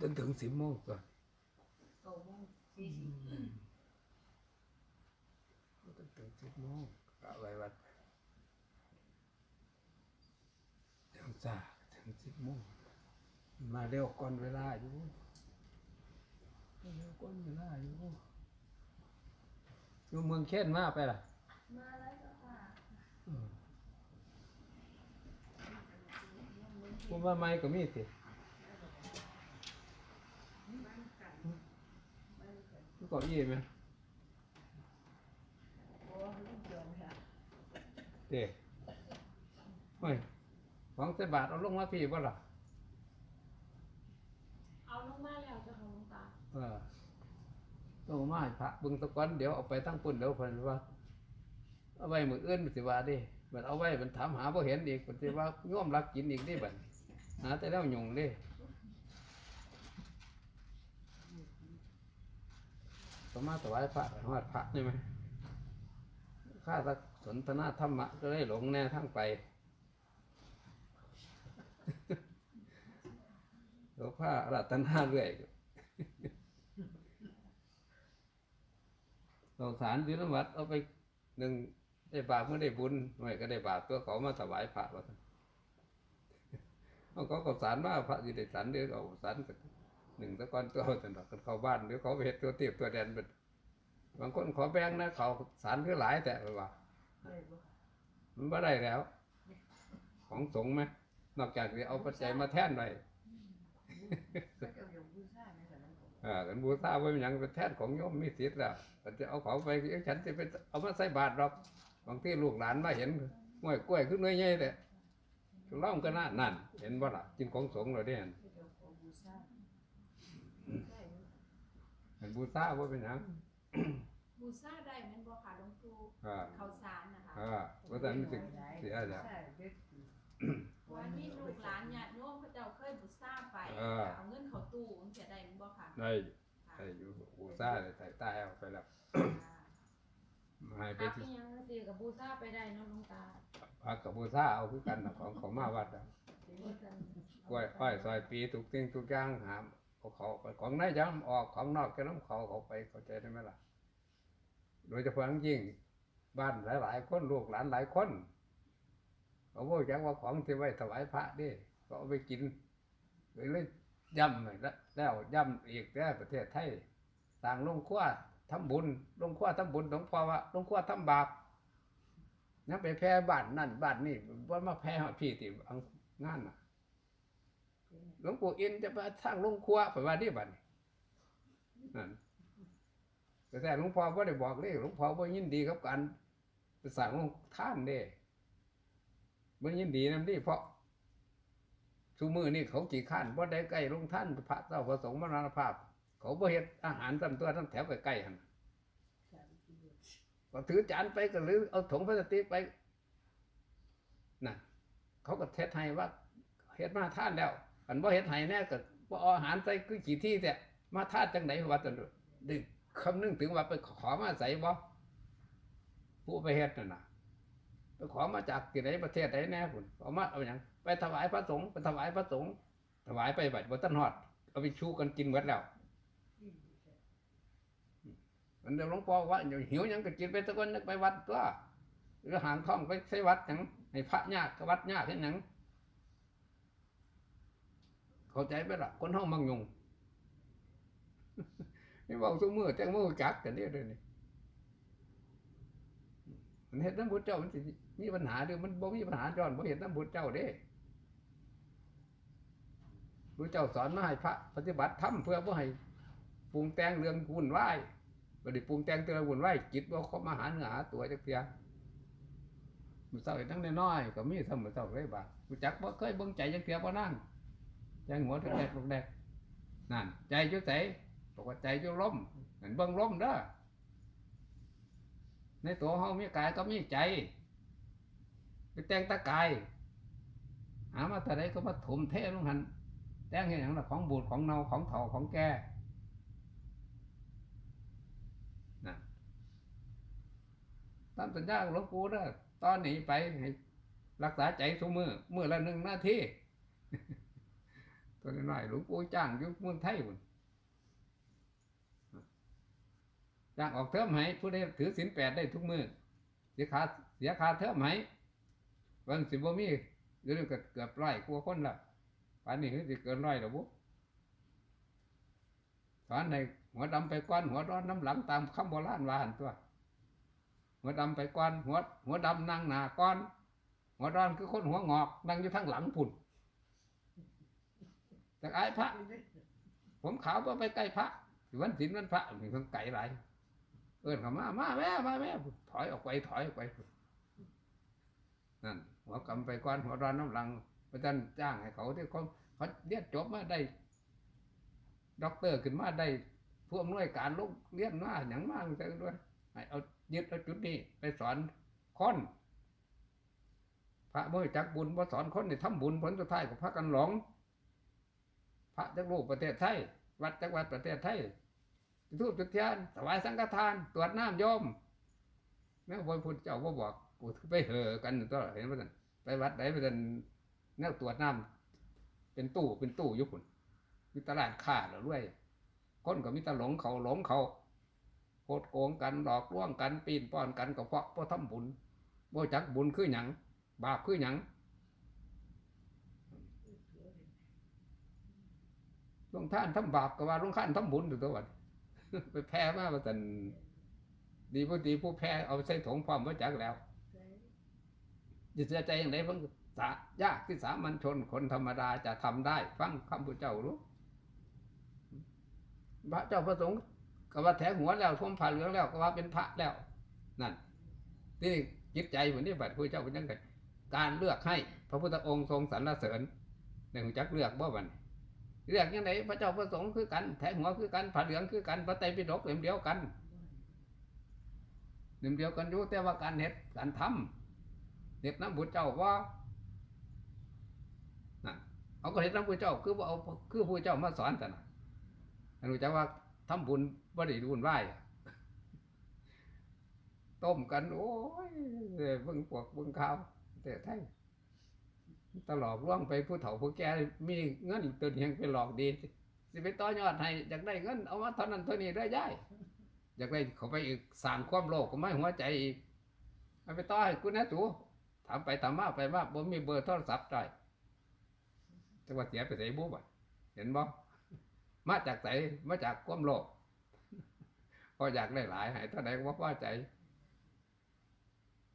จนถึงสิบโมงก่อนเก้าโมงสี่สิบจนถึงสิบโมงก็เอาไว้วัดเดี๋ยวจ้าถึงสิบโมงมาเร็วก่อนเวลาอยู่มาเร็วก่อนเวลาอยู่อยู่เมืองเคนมาไปล่ะ มาแล้วเจ้าค่ะอืมผมว่าไม่ก็มีสิ มันก็ยี่ไหมโอ้ลูกเดือนค่ะเด็กเฮ้ยของเสบาทเอาลงมาพี่บ่ล่ะ เอาลงมาแล้วเจ้าค่ะหลวงตา เออต้องมาให้พระเบึงตะกอนเดี๋ยวเอาไปตั้งปุ่นเดี๋ยวเพิ่นว่า เอาไว้มืออื่นมันสิว่าเดิบัดเอาไว้มันถามหาบ่เห็นอีกมันสิว่าย่อมรักกินอีกเดิบัดหาแต่แล้วยุ่งเดิ ก็มาถวายพระหอดพระนี่ไหมข้าสักสนทนาธรรมะก็ได้หลงแน่ทั้งไปหลวงพ่อรัตนาเรื่อยสงสารดินวัดเอาไปหนึ่งได้บาปเมื่อได้บุญหน่อยก็ได้บาปตัวเขามาถวายพระว่านเขาก็สารว่าพระสิได้สารเดี๋ยวเอาสารสัก หนึ่งตะกอนตัวจนดอกกันเขาบ้านเดี๋ยวเขาเห็ดตัวเตียบตัวแดนเป็นบางคนขอแบงนะเขาสารคือหลายแต่ว่าได้บ่มันไม่ได้แล้ว ของสงไหมนอกจากจะเอาปัจจัยมาแท่นหน่อยอ่ากันบูชาไว้ยังเป็นแท่นของโยมมีสิทธิ์แล้วแต่จะเอาของไปฉันจะไปเอามาใส่บาตรหรอกบางที่ลูกหลานมาเห็นง่วยกล้วยขึ้นน้อยใหญ่เลยล่ากันน่านั่น เห็นบ่ล่ะกินของสงเราได้เห็น ที่เจ้าของบูชาได้ เห็นบูชาไว้เป็นหยังบูชาได้แม่นบ่ค่ะหลวงปู่อ่าข้าวสารนะคะอ่าเพราะฉะนั้นมันสิเสียแล้วใช่เด็กวันนี้ลูกหลานญาติโยมเขาเจ้าเคยบูชาไปเออ เอาเงินเขาตู้มันจะได้แม่นบ่ค่ะได้ค่ะได้อยู่บูชาเลยใส่ใต้เอาไปแล้วให้ไปพักที่อีหยังก็สิกับบูชาไปได้เนาะหลวงตาพักกับบูชาเอาคือกันน่ะของของมาวัดอะบูชากล้วยอ้อยซอยปีทุกสิ่งทุกอย่างหาม เอาเขาไปของในย้ำออกของนอกจะน้ำเขาเขาไปเข้าใจได้ไหมล่ะ โดยเฉพาะยิ่งบ้านหลาย ๆ คนลูกหลานหลายคนเขาบอกจักว่าของที่ไว้ถวายพระดิก็เอาไปกินเลยเลยย่ำเลยแล้วย่ำอีกแล้วประเทศไทยต่างลงขั้วทำบุญลงขั้วทำบุญหลวงพ่อว่าลงขั้วทำบาปนั่นไปแพ้บ้านนั่นบ้านนี่ว่ามาแพ้พี่ติอังงานน่ะ หลวงปู่อินจะมาสร้างโรงครัวไปว่าที่บัดนั่นแต่แต่หลวงพ่อว่าได้บอกเลยหลวงพ่อว่ายินดีกับการสร้างโรงท่านเด้ว่ายินดีนั่นดิเพราะชูมือนี่เขากี่ขั้านว่าได้ใกล้โรงท่านพระเจ้าประสงค์มรณภาพ เขาบ่เฮ็ดอาหารตำตัวทั้งแถวใกล้ๆหันก็ถือจานไปก็หรือเอาถุงพลาสติกไปน่ะเขาก็เทศให้ว่าเฮ็ดมาท่านแล้ว อันว่าเฮ็ดให้แน่ก็ว่าอาหารใส่คือกี่ที่แต่มาท่านจังไหนว่าตนดึกคำนึงถึงว่าไปขอมาใส่บ่ผู้ไปเฮ็ดนั่นนะไปขอมาจากที่ไหนประเทศไหนแน่พุ่นเอามาเอาหยังไปถวายพระสงฆ์ไปถวายพระสงฆ์ถวายไปบัดบ่ทันฮอดเอาไปชูกันกินหมดแล้วมันเดี๋ยวหลวงพ่อว่าหิวยังก็กินไปตะกอนไปวัดตัวหรือหางท้องไปใส่วัดหยังให้พระยากก็วัดยากเฮ็ดหยัง เข้าใจไหมล่ะคนเฮามังยงไม่บอกทุกมือแต่งมือจักกันเนี่ยเดี๋ยนี้มันเห็นน้ำบุญเจ้ามันสิมีปัญหาเด้อมันบ่มีปัญหาย้อนบ่เห็นน้ำบุญเจ้าเด้บุญเจ้าสอนมาให้พระ ปฏิบัติธรรมเพื่อบ่ให้ปรุงแต่งเรื่องวุ่นวายบ่ได้ปรุงแต่งเรื่องวุ่นวายจิตบ่เข้ามาหาเนื้อหาตัวจักเทียมื้อเช้าทั้งน้อยๆก็มีเสมอเช้าเลยบ่ารู้จักบ่เคยเบิ่งใจจักเทียบ่นั่ง ใจหัวแดกๆแดกนั่นใจจุใสบอกว่าใจจุล้มนั่นเบิ่งล้มเด้อในตัวเฮามีกายก็มีใจไปแต่งตะกายหามาแต่ใดก็มาถมเทลงหันแต่งเห็นอย่างละของบูดของเนาของเถาของแก่นั่นตามสัญญาของหลวงปู่เด้อตอนนี้ไปให้รักษาใจทุกมือมือละหนึ่งนาที ตัวน้อยหลวงปู่จ้างยู่เมืองไทยพุ่นจ้างออกเทอมให้ผู้ใดถือศีลแปดได้ทุกมือเสียค่าเสียค่าเทอมให้วันสิบ่มีเดี๋ยวนี้ก็เกือบร้อยกว่าคนละป่านนี้คือสิเกินร้อยแล้วบุสอนในหัวดำไปก้อนหัวร้อนน้ำหลังตามคำโบราณว่าหันตัว หัวดำไปก้อนหัวหัวดำนั่งหนาก้อน หัวร้อนคือคนหัวงอกนั่งอยู่ทั้งหลังพุ่น แต่ไอ้พระ ผมขาวว่าไปใกล้พระวันศีลวันพระมีคนไก่หลายเอิ้นเขามา มาแม่มาแม่ถอยออกไปถอยออกไปนั่นหัวกำไปก้อนหัวร้อนน้ำหลังพระท่านจ้างให้เขาที่เขาเขาเรียนจบมาได้ด็อกเตอร์ขึ้นมาได้ผู้อำนวยการลูกเรียนมาอย่างมากเลยด้วยให้เอายึดเอาจุดนี้ไปสอนคนพระเมื่อจักบุญว่าสอนคนในทำบุญผลสุดท้ายกับพระกันหลง พระจักรูปประเทศไทย วัดจักวัดประเทศไทยจุดธูปจุดเทียนถวายสังฆทาน ตรวจน้ำโยมแม่พระพุทธเจ้าก็บอกกูไปเหอกันตัวเห็นไหมท่านไปวัดไหนไปท่านแนวตรวจน้ำเป็นตู้เป็นตู้ยุคุนมีตลาดค้าหรือด้วยคนก็มีตหลงเขาหลงเขาโคดโกงกันหลอกลวงกันปีนป้อนกันก็เพราะเพราะทำบุญโบจักบุญคือหยังบาปคือหยัง ลงท่านทำบาปก็ว่าลงท่านทำบุญอยู่ตัววันไปแพ้มาว่าสันดีผู้ดีผู้แพ้เอาใส่ถงพร้อมไว้จักแล้วจะเสียใจอย่างไรเพิ่งสายากที่สามัญชนคนธรรมดาจะทำได้ ฟังคำพุทธเจ้ารู้พระเจ้าประสงค์ก็ว่าแถหัวแล้วท่วมผ่าเหลืองแล้วก็ว่าเป็นพระแล้ว นั่นที่จิตใจเหมือนที่บัดพระเจ้าเป็นยังไงการเลือกให้พระพุทธองค์ทรงสรรเสริญในหัวจักเลือกบ่บัน เลือกยังไงพระเจ้าประสงค์คือกันแถหัวคือกันผ่าเหลืองคือกันพระไตรปิฎกเล่มเดียวกันเล่มเดียวกันอยู่แต่ว่าการเห็ดการทำเห็ดน้ำบุตรเจ้าว่านะเอาก็เห็ดน้ำบุตรเจ้าคือว่าเอาคือผู้เจ้ามาสอนแต่นะรู้จักว่าทำบุญบ่ได้บุญไหวต้มกัน โอ้ยเบิ่งพวกเบิ่งข้าวแต่ไทย ตลอดล่วงไปผู้เฒ่าผู้แก่มีเงินตัวเนียงไปหลอกดี สิไปต่อยอดให้อยากได้เงินเอามาเท่านั้นเท่านี้ได้ย่ายอยากได้เขาไปอีกสร้างความโลภก็ไม่หัวใจอีกเอาไปต่อให้กูนะจูถามไปถามมาไปมาบ่มีเบอร์โทรศัพท์ได้แต่ว่าเสียไปใส่บุบอะเห็นบ่มาจากไหนมาจากความโลภพออยากได้หลายให้เท่าไหร่ก็บ่พอใจ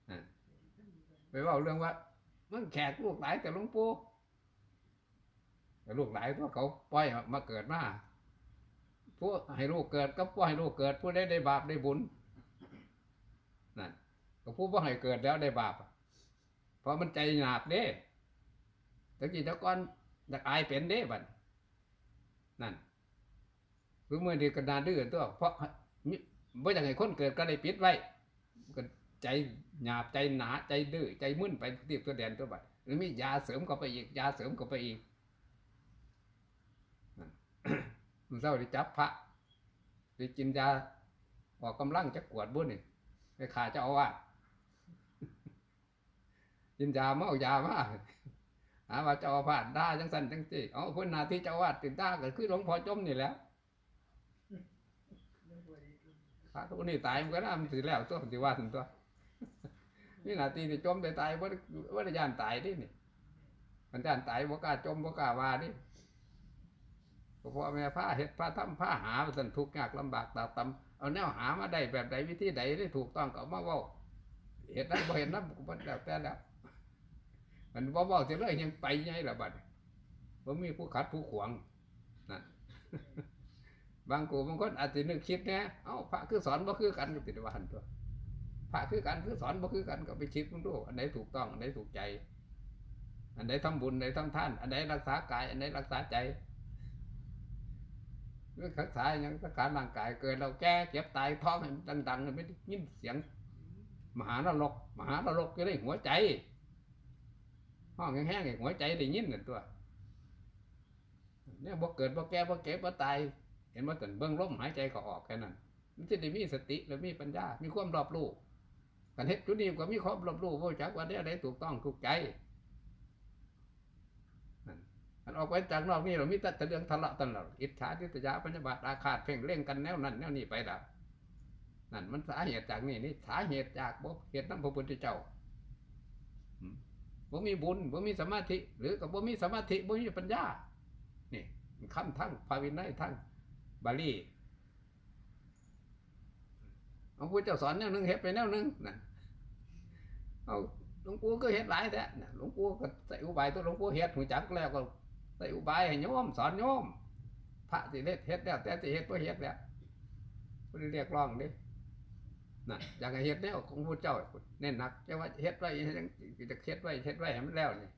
อะไปว่าเรื่องว่า มันแขกลูกหลายแต่หลวงปู่แต่ลูกหลายตัวเขาปล่อยมาเกิดมาผู้ให้ลูกเกิดก็ผู้ให้ลูกเกิดผู้ได้ได้บาปได้บุญนั่นก็ผู้ว่าให้เกิดแล้วได้บาปเพราะมันใจหนาบเด้ตะกี้ตะก้อนอยากอายเป็นเด้บัดนั่นคือเมื่อดีกระดานดื้อตัวเพราะมิบ่อยากให้คนเกิดก็ได้ปิดไว้ ใจหยาบใจหนาใจดื้อใจมึนไปตีบตัวแดนตัวบัดหรือมียาเสริมเข้าไปอีกยาเสริมเข้าไปอีกมันเศร้าได้จับพระได้กินยาออกกำลังจะกวดบุญนี่ไปขาจ้าอาวากินยาเมายามาหาว่าเจ้าอาวาสด่าจังสันจังจีเอาคนนาที่เจ้าอาวาสติดด่าก็คือหลวงพ่อจมนี่แหล้วพระทุกนี่ตายมันก็น่ามันสิแล้วตัวสิว่าถึงตัว นี่นาทีที่จมไปตายว่าว่าได้ยานตายดินี่มันยานตายบ่กล้าจมบ่กล้าว่าดิพ่อแม่ผ้าเห็ดผ้าทำผ้าหาสันทุกข์ยากลำบากตาตำเอาแนวหามาได้แบบใดวิธีใดได้ถูกต้องก็มาว่าเห็ดนั้นบ่เห็นนั้นก็บ่แล้วแต่แล้วมันบ่เว้าเสียเลยยังไปไงล่ะบัดบ่มีผู้ขัดผู้ขวางนั่นบางกูบางคนอาจจะนึกคิดนะเอ้าพระคือสอนบ่คือกันก็ติดวันตัว พระคือกันคือสอนบ่คือกันก็ไปคิดมึงดูอันไหนถูกต้องอันไหนถูกใจ อันไหนทำบุญอันไหนทำท่าน อันไหนรักษากาย อันไหนรักษาใจเรื่องรักษาอย่างรักษาร่างกาย เกิดเราแก่เจ็บตายท้องมันดังๆไม่ได้ยินเสียง มหานรกมหานรกก็ได้หัวใจห้องแห้งๆหัวใจได้ยินนั่นตัวเนี่ยบ่เกิดบ่แก่บ่เก็บบ่ตาย เห็นว่าแต่เบื้องลมหายใจเขาออกแค่นั้น มันจะได้มีสติและมีปัญญา มีความรอบรู้ กันเฮ็ดจุดนี้ก็มีความรอบรู้ว่าจักว่าได้อะไรถูกต้องถูกใจนั่นออกไปจากนอกนี่เรามีแต่เรื่องทะเลาะกันหรอกอิจฉาทิษยาปัญญาบาตอาฆาตเพ่งเล่งกันแนวนั้นแนวนี้ไปละนั่นมันสาเหตุจากนี่นี่สาเหตุจากบ่เหตุน้ำพระพุทธเจ้าบ่มีบุญบ่มีสมาธิ หรือกับบ่มีสมาธิบ่มีปัญญา นี่คำทั้งภาวินัยทั้งบาลีเอาพระเจ้าสอนแนวหนึ่งเฮ็ดไปแนวหนึ่งนะ เอาหลวงปู่ก็เฮ็ดหลายแท้หลวงปู่ก็ใส่อุบายตัวหลวงปู่เฮ็ดหูจักแล้วก็ใส่อุบายให้โยมสอนโยมพระสิเฮ็ดเฮ็ดแล้วแต่สิเฮ็ดบ่เฮ็ดแล้วบ่ได้เรียกร้องเด้น่ะอยากให้เฮ็ดแนวของพระเจ้าเน้นหนักแต่ว่าเฮ็ดไว้จะเฮ็ดไว้เฮ็ดไว้ให้มันแล้วนี่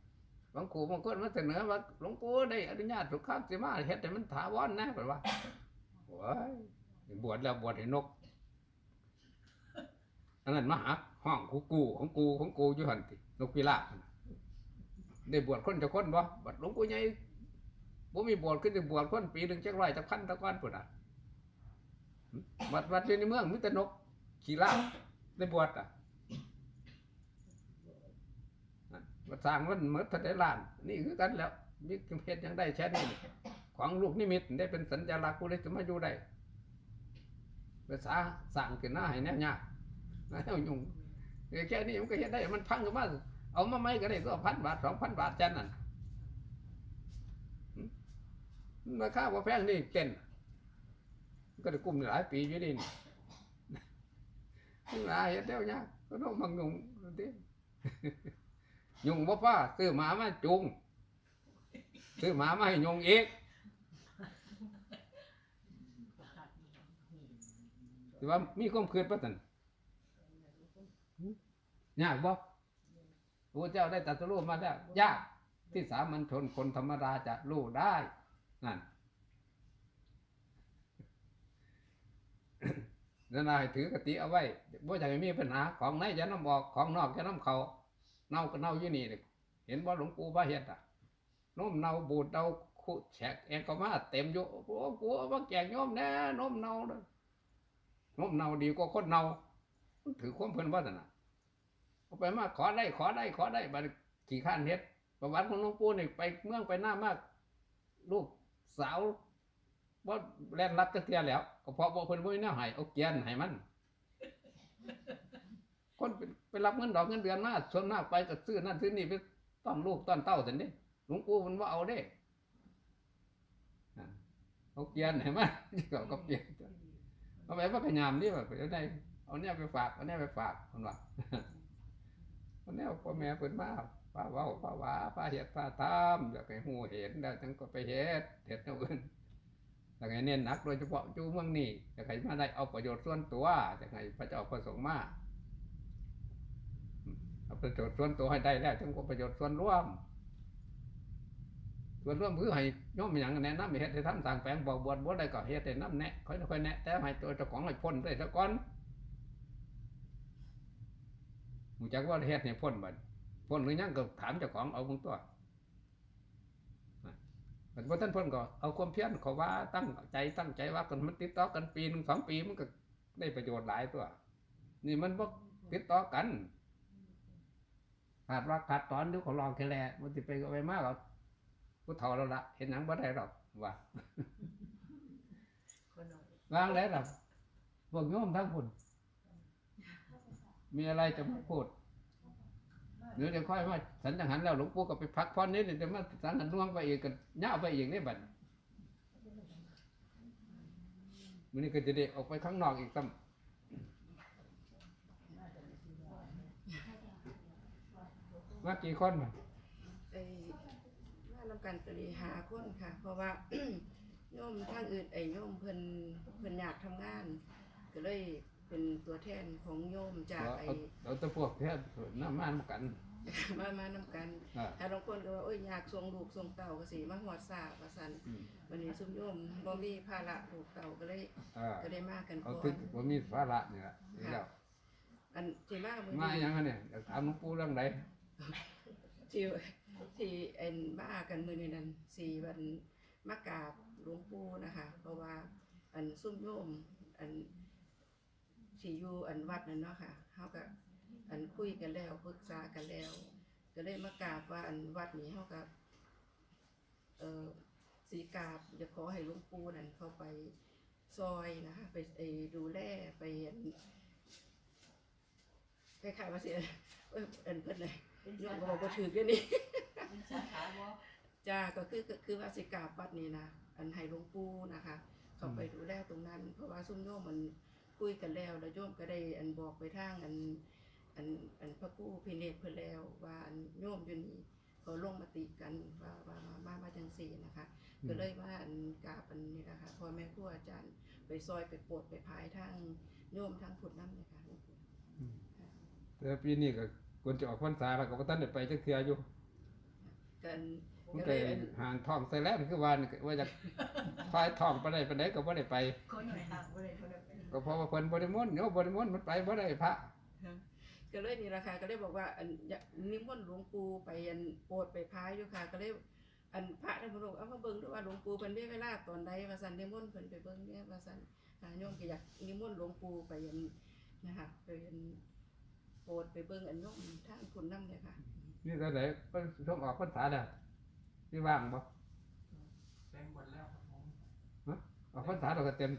บางครูบางคนมาเสนอว่าหลวงปู่ได้อนุญาตสุขภามสิมาเฮ็ดให้มันถาวรนะเพิ่นว่าโอ้ยบวชแล้วบวชให้นก อันนั้นมาหาห้องกูกูของกูของกูอยู่หันตินกพิราบนั่นน่ะได้บวชคนจะคนบ่บัดหลวงปู่ใหญ่บ่มีบวชขึ้นได้บวชคนปีหนึ่งจักร้อยจักพันตะก้อนพุ่นน่ะบัดวัดอยู่ในเมืองมีแต่นกขี้ลาบได้บวชอะมาสร้างมันเมื่อนพระเดล้าน นี่คือกันแล้วมีเพชรยังได้แค่นี้นี่ของลูกนิมิตได้เป็นสัญลักษณ์กูเลยจะมาอยู่ได้ภาษาสั่งขึ้นหน้าให้แน่ยาก แล้วยุ่งเออแค่นี้มันก็เฮ็ดได้มันพังขึ้นมาเอามาไม่ก็ได้ก็พันบาทสองพันบาทแค่นั้นหึราคาว่าแพงนี่เต้นมันก็ได้กลุ่มหลายปีอยู่นี่นี่หลายเฮ็ดแล้วยากก็ต้องมังงงนั่นเด้ยุงบ่ฟ้าซื้อหมามาจุงซื้อหมามาให้ยุงอีกถือว่ามีความคืดป่ะท่าน ยากบ่พระเจ้าได้ตรัสรู้มาแล้วยากที่สามัญชนคนธรรมดาจะรู้ได้นั่นนั่นนายถือกติเอาไว้บ่อยากให้มีปัญหาของไหนจะน้ำออกของนอกจะน้ำเขาเน่าก็เน่าอยู่นี่เลยเห็นว่าหลวงปู่พระเฮ็ดอะน้มเน่าบูดเน่าคุแฉกแองก็มาเต็มอยู่โอ้กูเอามาแจกโยมแน่โน้มเน่าเลยโน้มเน่าดีกว่าคนเน่าถือความเพิ่นว่าแต่น่ะ ไปมาขอได้ขอได้ขอได้บัดกี่ขั้านเฮ็ดประวัติของหลวงปู่นี่ไปเมืองไปหน้ามาก ลูกสาวว่าแล่นรับจักเทียแล้ว ก็เพราะว่าเพิ่นบ่มีแนวให้เอาเกียนให้มัน คนไปรับเงินดอกเงินเดือนมาส่วนมากไปก็ซื้อนั่นซื้อนี่ไปต้อนลูกต้อนเต้าสันนี่หลวงปู่มันว่าเอาเด้เอาเกียนเห็นไหมเก็เปลี่ยนเอาไปว่าขยามนี่แบบเอาได้เอาเนี่ยไปฝากเอาเนี่ยไปฝากคนว่า เอาเนี่ยพ่อแม่เปิดมาป้าเว้าป้าว่าป้าเฮ็ดป้าทำอยากให้หูเห็นแล้วจังก็ไปเฮ็ดเฮ็ดเอาอื่นอยากให้เน้นหนักโดยเฉพาะจูเมืองนี้อยากให้มาได้เอาประโยชน์ส่วนตัวอยากให้พระเจ้าประสงค์มาเอาประโยชน์ส่วนตัวให้ได้แล้วจึงก็ประโยชน์ส่วนร่วม ส่วนร่วมคือให้โยมอย่างแนะนำให้เฮ็ดให้ทำต่างแปลงบอกบวชบวชได้ก็เฮ็ดให้น้ำแนะค่อยค่อยแนะแต่ให้ตัวเจ้าของให้พ้นได้ซะก่อน หูจักว่าเฮ็ดให้พ้นบัดพ้นหรือยังก็ถามเจ้าของเอาเบิ่งตัวบัดบ่ท่านพ้นก็เอาความเพียรเขาว่าตั้งใจตั้งใจว่ากันมันติดต่อกันปีหนึงสองปีมันก็ได้ประโยชน์หลายตัว นี่มันบ่ติดต่อกันขาดว่าขาดตอนเดี๋ยวเขาลองแค่แลมันจะไปก็ไปมากหรอกผู้เฒ่าแล้วละเห็นหนังบ่ได้หรอกว่าคนน้อยวางได้หรอกพวกโยมทั้งคน มีอะไรจะมาพูดเดี๋ยวจะค่อยว่าสันจังหันแล้วหลวงปู่ก็ไปพักผ่อนนิดเดี๋ยวจะมาสังหันน่วงไปอีกกันย่าไปอีกนี่บัดมันนี้ก็จะได้ออกไปข้างนอกอีกซ้ำว่ากี่คนน่ะไอ้ว่านำกันก็เลยหาคนค่ะ เพราะว่าโยมทางอื่นไอ้โยมเพิ่นเพิ่นอยากทำงาน ก็เลย เป็นตัวแทนของโยมจากเอาไอ้เอาเอาแตะพวกแค่น้ำมันกัน มามานำกันอ่า ถ้าบางคนก็ว่าโอ้ยอยากส่งลูกส่งเต่าก็สิมาฮอดซาว่าซั่นอืมวันนี้ซุมโยมบ่มีภาระลูกเต่าก็เลยอ่าก็ได้มากันเอาก่อถึงนว่ามีภาระนี่แหละนี่แล้วอันที่มามื้อมานี้อย่างนั้นเนี่ยอยากถามหลวงปู่เรื่องใดที่ที่เอ็นบ้ากันมือนี้นั่นสี่วันมากราบหลวงปู่นะคะ เพราะว่าอันซุ่มโยมอัน ที่อยู่อันวัดนั่นเนาะค่ะเขาก็อันคุยกันแล้วปรึกษากันแล้ว ก็เลยมากราบว่าอันวัดนี้เขาก็เออสีกราบจะขอให้หลวงปู่นั่นเข้าไปซอยนะคะไปไอ้ดูแลไปอันคล้ายๆว่าสิเอ้ยอันเพิ่นเลยเป็นโยสามก็ขาบอกบ่ถือกันนี่เป็นสาขาบ่จ้าก็คือก็คือว่าสิกราบวัดนี้นะอันให้หลวงปู่นะคะ เข้าไปดูแลตรงนั้น เพราะว่าซุ่มโยมมัน คุยกันแล้วแล้วโยมก็ได้อันบอกไปทางอันอันอันพระกู้พิเนศเพิ่นแล้วว่าอันโยมอยู่นี่เขาลงมติกันว่าว่ามามามาจังซี่นะคะก็เลยว่าอันกราบอันนี้นะคะพ่อแม่ครูอาจารย์ไปซอยไปโปรดไปพายทางโยมทางพุทธน้ำเลยค่ะหลวงปู่แต่ปีนี้ก็ควรจะออกพรรษาแล้วก็บ่ทันได้ไปจักเทื่ออยู่กันมันก็ก็เลยอันห่างท้องใส่แล้วคือว่านี่ก็ว่าจะพายท้องไปได้ไปไหนก็บ่ได้ไปคนหน่อยห่างบ่ได้คนละเป็น ก็เพราะว่าเพิ่นบ่ได้มนต์โยมบ่ได้มนต์มันไปบ่ได้พระก็เลยนี่ราคาก็เลยบอกว่าอันอยากนิมนต์หลวงปู่ไปอันโปรดไปพายอยู่ค่ะ ก็เลยอันพระท่านบอกเอามาเบิ่งดูว่าหลวงปู่เพิ่นมีเวลาตอนใดว่าซั่นนิมนต์เพิ่นไปเบิ่งเนี่ยว่าซั่นอ่าโยมก็อยากนิมนต์หลวงปู่ไปอันนะคะไปอันโปรดไปเบิ่งอันโยมทางคุณน้ำเนี่ยค่ะ นี่ก็ได้เพิ่นช่วงออกพรรษาแล้วที่ว่างบ่เต็มหมดแล้วครับผมออกพรรษาเราก็เต็ม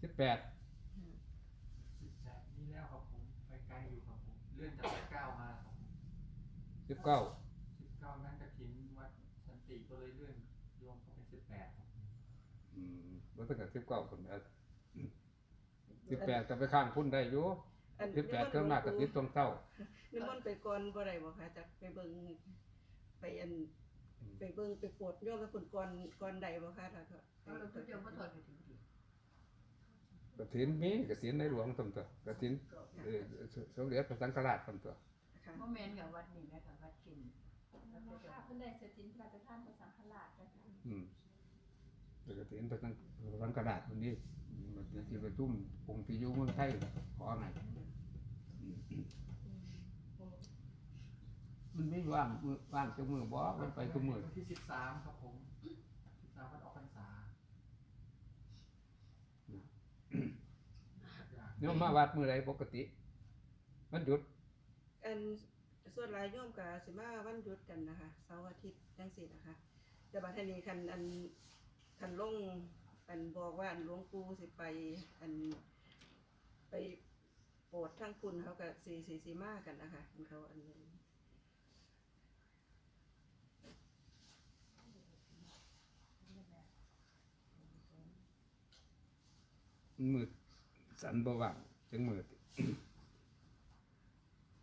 สิ18สิบแปดนี่แล้วครับผมไปไกลอยู่ครับผมเลื่อนจากสิบเก้ามาครับผม19สิบเก้านั่นกระถินวัดสันติก็เลยเลื่อนรวมเข้าเป็นสิบแปดครับผมอืมบ่ตั้งแต่19คนแล้ว18ก็ไปข้างพุ่นได้อยู่อัน18เครื่องมากก็ติดตรงเต้านิมนต์ไปก่อนบ่ได้บ่คะจะไปเบิ่งไปอันอืมไปเบิ่งไปโปรดโยมไปเพิ่นก่อนก่อนใดบ่คะถ้าก็เอาแล้วผู้เจ้าบ่ถอดไปถึง ที่กฐินมีกฐินในหลวงซั่นตัวกฐินเอ่อสมเด็จพระสังฆราชซั่นตัวค่ะบ่แม่นกับวัดนี่แม่กับวัดกินแล้วผู้เจ้าข้าเพิ่นได้เสถินพระราชทานพระสังฆราชนะคะอืมแล้วกฐินพระสังสังฆราชมันนี่มันสิประชุมองค์ที่อยู่เมืองไทยขอไงมันไม่ว่างมือว่างจังมือบ่มันไปทุกมือ วันที่สิบสามครับผมสิบสามวันออกพรรษา โยมมาวัดมือใดปกติ มันหยุด อันส่วนหลายโยมก็สิมาวันหยุดกันนะคะเสาร์อาทิตย์จังซี่นะคะแต่บัดทีนี้คันอันคันลงอันบอกว่าอันหลวงปู่สิไป อันไปโปรดทั้งคุณเขาก็สีสีสีมากันนะคะอันเขาอันนี้มันมืด สันบ่ว่างจังมืด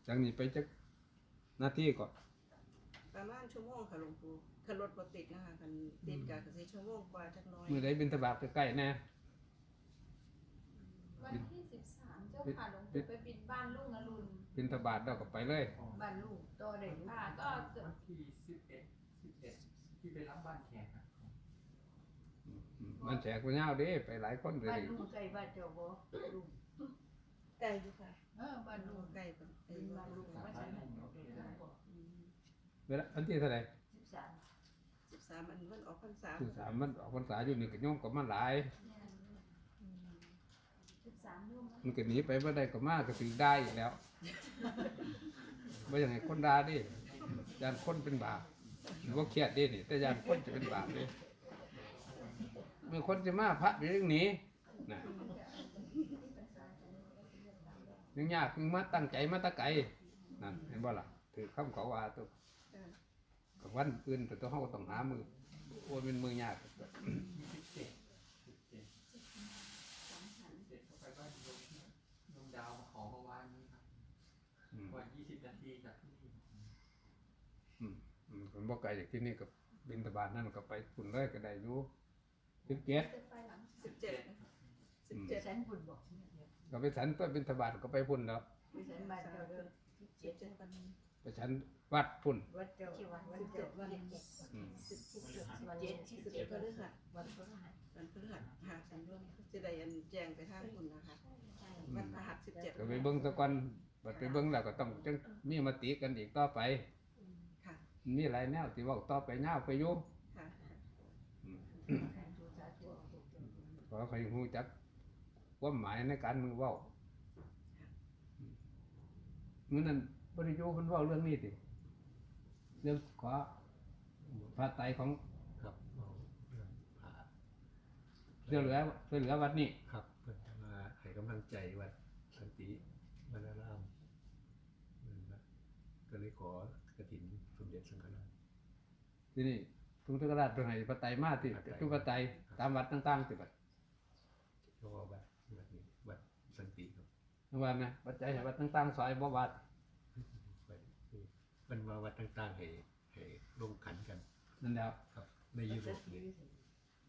จากนี้ไปจักหน้าที่ก่อนประมาณชั่วโมงค่ะหลวงปู่คันรถบ่ติดนะคะคันติดก็สิชั่วโมงกว่าจักหน้อย มือใดบินทบาทใกล้ๆแน่วันที่สิบสามเจ้าค่ะหลวงปู่ไปปิดบ้านลุงอรุณบินทบาทเราก็ไปเลย บ้านลูกต่อได้อยู่ค่ะก็เกิดวันที่สิบเอ็ดสิบเอ็ดที่ไปรับบ้านแขกครับผ มอืมมันแจกไปยาวเด้ไปหลายคนเลยบ้านลูกใกล้บ้านเจ้าบ่ลูกใกล้อยู่ค่ะเออบ้านลูกใกล้ปานไอ้เป็นบ้าบ้านนลูลูกกว่าฉันนั่นเด็กบ่อืมเวลาอันที่เท่าไหร่13 13อันมันออกพรรษาที่สามมันออกพรรษาอยู่นี่ก็โยมก็มาหลายสิบสามยุ่งนะมันก็หนีไปบ่ได้ก็มาก็ถึงได้อีกแล้วบ่อย่างไงคนด่าดิยานคนเป็นบาปบ่เครียดดินี่แต่ยานคนจะเป็นบาปเด้ มีคนจะมาพระเดี๋ยวหนีน่ะยังยากยังมาตั้งใจมาตะไกนั่นเห็นบ่ล่ะถือคำเขาว่าตัวจ้ะกับวันอื่นแต่ตัวเฮาก็ต้องหามือโอนเป็นมือยากมีสิบเจ็ดสิบเจ็ดสิบเจ็ดเข้าไปบ้านโยมโยมดาวมาขอเมื่อวานนี้ครับอืมวันยี่สิบนาทีจากที่นี่อืมผมบอกไกลจากที่นี่กับบินตบาทนั่นก็ไปคุณเลยก็ได้อยู่ สิบเจ็ดเกิดไฟหลัง17 17แสนบุญบอกเนี่ยเดี๋ยวก็ไปฉันตัวบินตบาทก็ไปพุ่นแล้วแสนบ้านเจ้าเด้อ17วันไปฉันวัดพุ่นวัดเจ้าวันเจ้าวันเจ็ดอืมวันเจ็ดสิบเจ็ด17พฤหัสวันพฤหัสวันพฤหัสหาสันร่วมสิได้อันแจ้งไปทางคุณนะคะวันพฤหัส17ก็ไปเบิ้งตะกอนบัดไปเบิ้งแล้วก็ต้องจังมีมติกันอีกต่อไปค่ะมีหลายแนวที่เว่าต่อไปยาวไปอยู่ค่ะ อืม สาธุสาธุ ข อใครรู้จักความหมายในการมือเว้าอืมมื้อนั้นบ่ได้อยู่เพิ่นเว้าเรื่องนี้ติเรื่องขอพระไตรของครับเอาเรื่องผ่าช่วยเหลือช่วยเหลือวัดนี้ครับเพื่อนมาให้กำลังใจวัดสันติบรรณารามนั่นนะก็เลยขอกระถินสมเด็จสังฆราชที่นี่ทุกทุกราชตรงไหนพระไตรมาที่พระไตรทุกพระไตรตามวัดต่างๆสิบัด เพราะว่าวัดวัดนี้วัดสันติครับนึกว่าไหมปัจจัยให้วัดต่างๆซอยบ่วัดวัดนี่มันมาวัดต่างๆให้ให้ลงขันกันนั่นแล้วครับ ในยุโรปนี่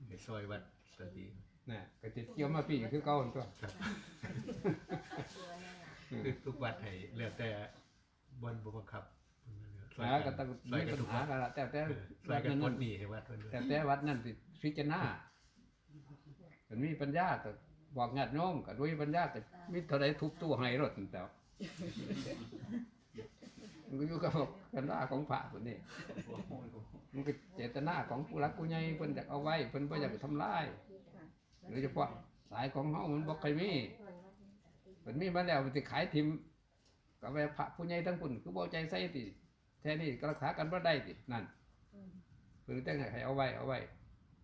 ให้ซอยวัดสันติน่ะก็ติดเกี่ยวมาพี่คือเก่าหั่นตัวครับ คือทุกวัดให้แล้วแต่บนบุบังคับซอยหาก็ต้องซอยมีกันปัญทุกหาวัดกันละแต่แต่เออซอวัยดกันนั้นปลนั่ดนหนี้ให้วัดเพิ่นด้วยแต่แต่วัดนั่นสิพิจารณา มันมีปัญญาก็บอกญาติโยมก็ด้วยปัญญาก็มีเท่าใดทุบตู้ให้รถนั่นแต่ว่ามันก็อยู่กับกันว่าของพระคนนี้มันก็เจตนาของผู้รักผู้ใหญ่เพิ่นอยากเอาไว้เพิ่นบ่อยากไปทำลายโดยเฉพาะสายของเฮามันบ่เคยมีเพิ่นมีมาแล้วมันสิขายทิมก็ไปพระผู้ใหญ่ทั้งคุณคือบ่ใจใส่ติแท้นี่ก็รักษากันบ่ได้ตินั่นเพิ่นแต่งให้เอาไว้เอาไว้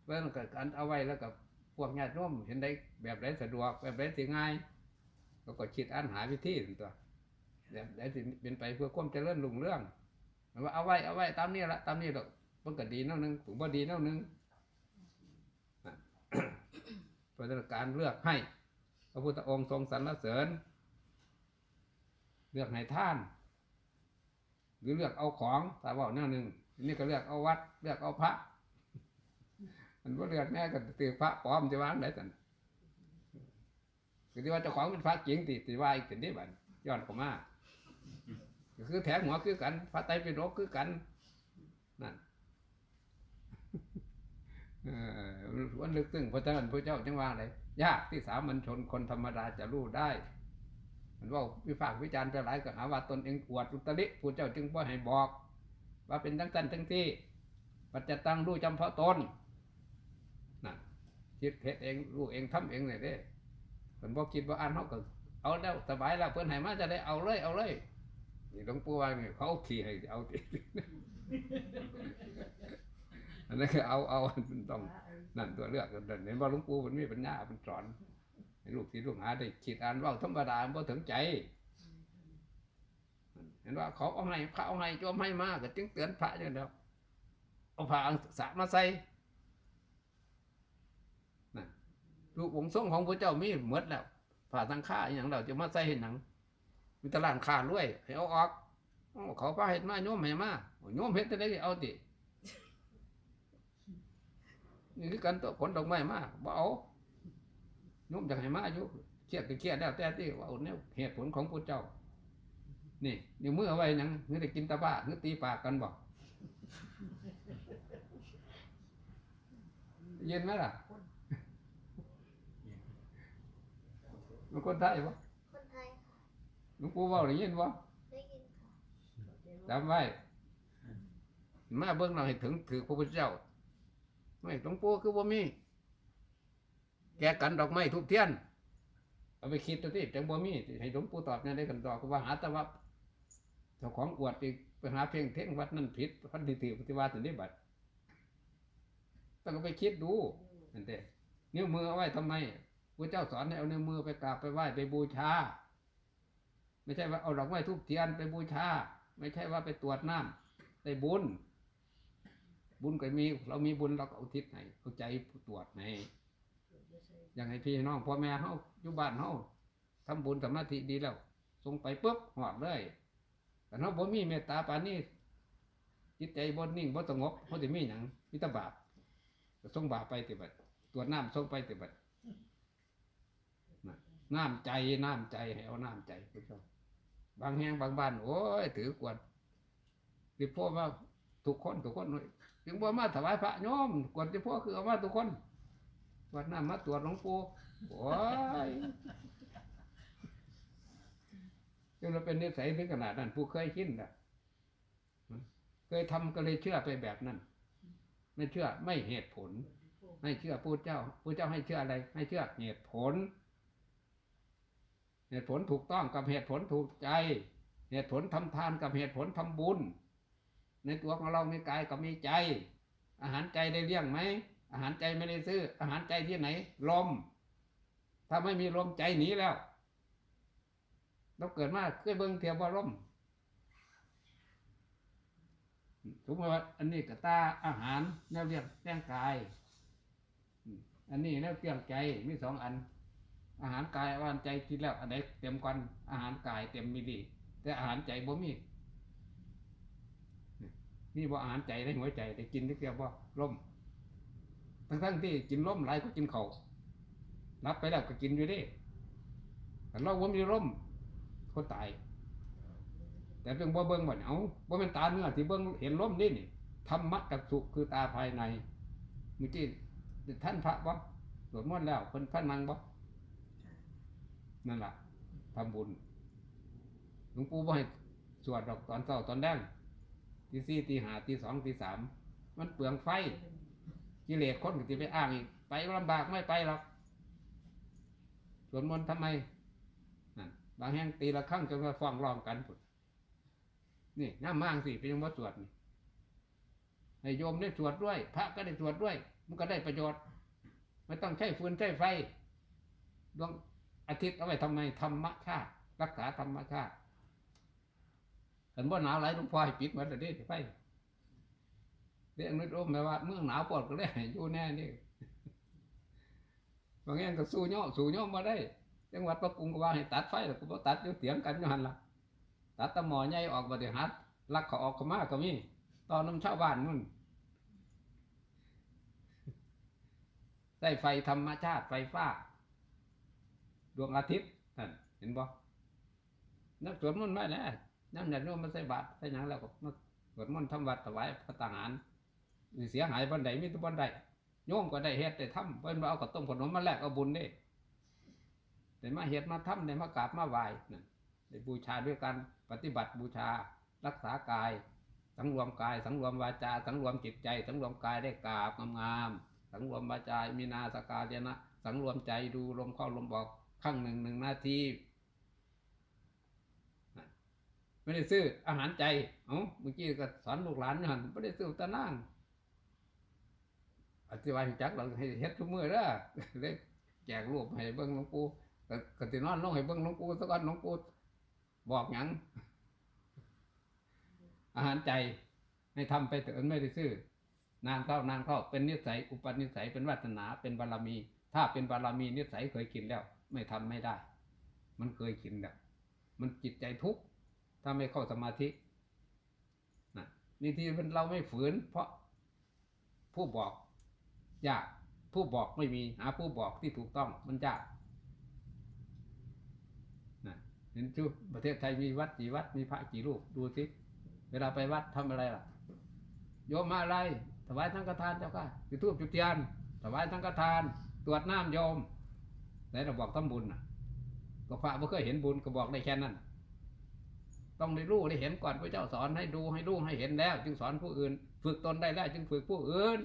เพิ่นก็การเอาไว้แล้วก็ พวกญาติโยมเห็นได้แบบใดสะดวกแบบใดสิง่ายก็ก็คิดอันหาวิธีตัวแบบใดสิเป็นไปเพื่อความเจริญรุ่งเรื่องว่าเอาไว้เอาไว้ตามนี้ละตามนี้ดอกมันก็ดีนวหนึงผมบ่ดีนวหนึงพระการเลือกให้พระพุทธองค์ทรงสรรเสริญ เลือกให้ท่าน หรือเลือกเอาของแต่ว่าแนวหนึ่งอันนี่ก็เลือกเอาวัด เลือกเอาพระ มันว่าเลือกแน่ก็ตือพระปลอมจะวางได้สันคือที่ว่าเจ้าของเป็นพระจริงติติว่าอีกถึงนี้บัดย้อนเข้ามาคือแถมหัวคือกัน พระไตรปิฎกคือกันนั่นออวันลึกซึ้งพระเจ้าพระเจ้าจังว่าอะไรยากที่สามัญชนคนธรรมดาจะรู้ได้ มันว่าวิพากษ์วิจารณ์ไปหลายก็หาว่าตนเองอวดอุตริผู้เจ้าจึงบ่ให้บอก ว่าเป็นทั้งตันทั้งที่ ปัจจตังรู้จำเพาะตน คิดเพชเองรู้เองทำเองเลยเด้เพิ่นบ่คิดว่าอันเฮาก็เอาแล้วสบายแล้วเพิ่นให้มาจะได้เอาเลยเอาเลยนี่หลวงปู่ว่านี่เขาขี่ให้เอาติอันนั้นคือเอาเอามันต้องนั่นตัวเลือกกันเห็นว่าหลวงปู่มันมีปัญญามันสอนให้ลูกศิษย์ลูกหาได้คิดอ่านว่าธรรมดาบ่ถึงใจเห็นว่าเขาเอาให้พระเอาให้โจมให้มากก็จึงเตือนพระอย่างเดียวเอาผ้าอังสะมาใส่นั่น รูปองค์ทรงของพระเจ้ามีหมดแล้วผ้าสังฆาอย่างเราจะมาใส่เห็นหนังมีตลาดขาดด้วยให้เอาออกเขาพาเห็ดมาโยมให้มาโยมเห็ดจะได้เอาตินี่คือกันตัวผลดอกไม้มาบ่เอาโยมจะให้มาอยู่เครียดก็เครียดแล้วแต่ที่ว่าเอาแนวเหตุผลของพระเจ้า นี่นิ้วมือเอาไว้ยังหรือได้กินตะบ้าหรือตีปากกันบอกเย็นไหมล่ะ มันคนไทยปะคนไทยค่ะหลวงปู่เว่าได้ยินปะได้ยินค่ะจำไว้มาเบิ่งเราให้ถึงถือพระพุทธเจ้าไม่หลวงปู่คือบ่มี แกกันดอกไม้ทุกเทียน เอาไปคิดตัวที่จังบ่มีให้หลวงปู่ตอบเนี่ยได้กันตอบก็ว่าหาแต่ว่าเจ้าของอวดอีกไปหาเพ่งเท่งวัดนั่นผิดพันธิติปฏิวัตินี่บัดต้องเอาไปคิดดูนั่นเด้นิ้วมือเอาไว้ทำไม พระเจ้าสอนให้เอานิ้วมือไปกราบไปไหว้ไปบูชา ไม่ใช่ว่าเอาดอกไม้ทุกเทียนไปบูชา ไม่ใช่ว่าไปตรวจน้ำได้บุญ บุญก็มี เรามีบุญเราก็อุทิศให้เอาใจตรวจให้อย่างให้พี่น้องพ่อแม่เฮาอยู่บ้านเฮาทำบุญสมาธิดีแล้วส่งไปปุ๊บหอดเลยแต่เฮาบ่มีเมตตาปานนี้จิตใจบ่นิ่งบ่สงบเฮาสิมีหยังมีต่บาปส่งบาปไปติบัดตรวจน้ำส่งไปติบัด น้ำใจน้ำใจให้เอาน้ำใจผู้ชมบางแห่งบางบ้านโอ้ยถือกวดติพ่อว่าทุกคนทุกคนถึงบ่มาถวายพระโยมกวดติพ่อคือเอามาทุกคนวัดน้ำมาตรวจหลวงปู่โอ้ยจนเราเป็นนิสัยถึงขนาดนั้น ผู้เคยคิดนะเคยทำก็เลยเชื่อไปแบบนั้น ไม่เชื่อไม่เหตุผล ไม่เชื่อผู้เจ้าผู้เจ้าให้เชื่ออะไร ให้เชื่อเหตุผล เหตุผลถูกต้องกับเหตุผลถูกใจ เหตุผลทำทานกับเหตุผลทำบุญ ในตัวของเรามีกายกับมีใจ อาหารใจได้เลี้ยงไหม อาหารใจไม่ได้ซื้อ อาหารใจที่ไหน ลม ถ้าไม่มีลมใจหนีแล้วเราเกิดมาเคยเบิ่งเทียบว่าลมสมมติว่าอันนี้กตาอาหารแนวเลี้ยงแร่งกาย อันนี้แนวเลี้ยงใจมีสองอัน อาหารกายอาหารใจกินแล้วอันไหนเต็มกันอาหารกายเต็มมิลลิแต่อาหารใจบ่มีนี่บ่อาหารใจในหัวใจได้กินที่เดียวบ่ล่มทั้งทั้งที่กินล่มหลายก็กินเขาวรับไปแล้วก็กินอยู่ดิแต่เราบ่มีล่มคนตาย แต่เพิ่งบ่เบิ่งบ่เนี่ยเอาบ่เป็นตาเนื้อที่เบิ่งเห็นล่มนี่นี่ธรรมะกับสุขคือตาภายในเมื่อกี้ท่านพระบ่สวดมนต์แล้วเพิ่นพระนังบ่ นั่นล่ะทำบุญหลวงปู่บ่ให้สวดดอกตอนเช้าตอนแดงตีสี่ตีห้าตีสองตีสามมันเปลืองไฟกิเลสคนก็จะไปอ้างอีกไปลำบากไม่ไปหรอกสวดมนต์ทำไมนั่นบางแห่งตีละครั้งจนว่าฟ้องร้องกันพุ่นนี่น้ำมางสิเป็นยังว่าสวดนี่ให้โยมได้สวดด้วย พระก็ได้สวดด้วย มันก็ได้ประโยชน์ไม่ต้องใช้ฟืนใช้ไฟดวง อาทิตย์เอาไว้ทำไมธรรมชาติ รักษาธรรมชาติเห็นว่าหนาวไหลหลวงพ่อให้ปิดหมดเลยเด้ไปเรื่องนึกร่มแปลว่าเมื่อหนาวปอดก็ได้อยู่แน่นี่บางอย่งก็สู้ย่อสู้ย่อมาได้จังหวัดประกุงก็ว่าให้ตัดไฟแล้วก็บ่ตัดอยู่เถียงกันอยู่หันละตัดตะหมอใหญ่ออกบริหัดลักเขาออกเขามาก็มีตอนน้ำชาวบ้านนู่นได้ไฟธรรมชาติไฟฟ้า ดวงอาทิตย์นั่นเห็นบ่นักสวดมนต์ไม่แน่น้ำหนักโน้มมันใส่บาตรใส่หยังแล้วก็มาสวดมนต์ทำวัดถวายพระทหารนี่เสียหายบันไดมีตุบันไดโยมก็ได้เฮ็ดได้ทำเพิ่นว่าเอากระต้มขนมมาแลกเอาบุญเด้ได้มาเฮ็ดมาทำได้มากราบมาไหว้นั่นได้บูชาด้วยการปฏิบัติบูชารักษากาย สังรวมกาย สังรวมวาจา สังรวมจิตใจ สังรวมกายได้กราบงามๆสังรวมวาจามีนาสกาเจนะ สังรวมใจดูลมเข้าลมออก ครั้งหนึ่งหนึ่งนาทีไม่ได้ซื้ออาหารใจเอ้าเมื่อกี้ก็สอนลูกหลานอยู่หันไม่ได้ซื้อตะนั่งอธิบายจักเราให้เฮ็ดทุกมื้อเด้อเลยแจกรูปให้เบิ่งหลวงปู่ก็ก็สินอนลงให้เบิ่งหลวงปู่ซะก่อนหลวงปู่บอกหยังอาหารใจให้ทำไปเถิดไม่ได้ซื้อนานเข้านานเข้าเป็นนิสัยอุปนิสัยเป็นวาสนาเป็นบารมี ถ้าเป็นบารมีนิสัยเคยกินแล้ว ไม่ทำไม่ได้ มันเคยกินแล้วมันจิตใจทุกข์ถ้าไม่เข้าสมาธินะนี่ที่มันเราไม่ฝืน เพราะผู้บอกยากผู้บอกไม่มีหาผู้บอกที่ถูกต้องมันยากนะเห็นจุประเทศไทยมีวัดกี่วัดมีพระกี่รูปดูสิเวลาไปวัดทำอะไรล่ะ โยมมาอะไรถวายทั้งกระทานเจ้าค่ะจุดทูบจุดเทียนถวายทั้งกระทาน ตรวจน้ำโยม ไหนเราบอกทำบุญน่ะก็พระไม่เคยเห็นบุญก็บอกได้แค่นั้น ต้องได้รู้ได้เห็นก่อนพระเจ้าสอนให้ดูให้รู้ให้เห็นแล้ว จึงสอนผู้อื่น ฝึกตนได้แล้ว จึงฝึกผู้อื่น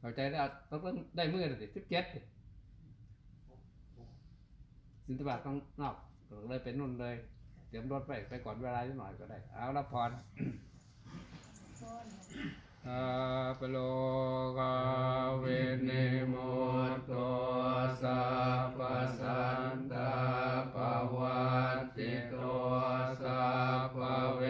เข้าใจแล้วต้องได้มือเลยสิบเจ็ดสินตบาทต้องนอกเลยเป็นนุ่นเลย เตรียมรถไปไปก่อนเวลานิดหน่อยก็ได้ เอาละพราปโลกาเวเนโมตโตสัพพสันตาปวัตติโตสัพพเว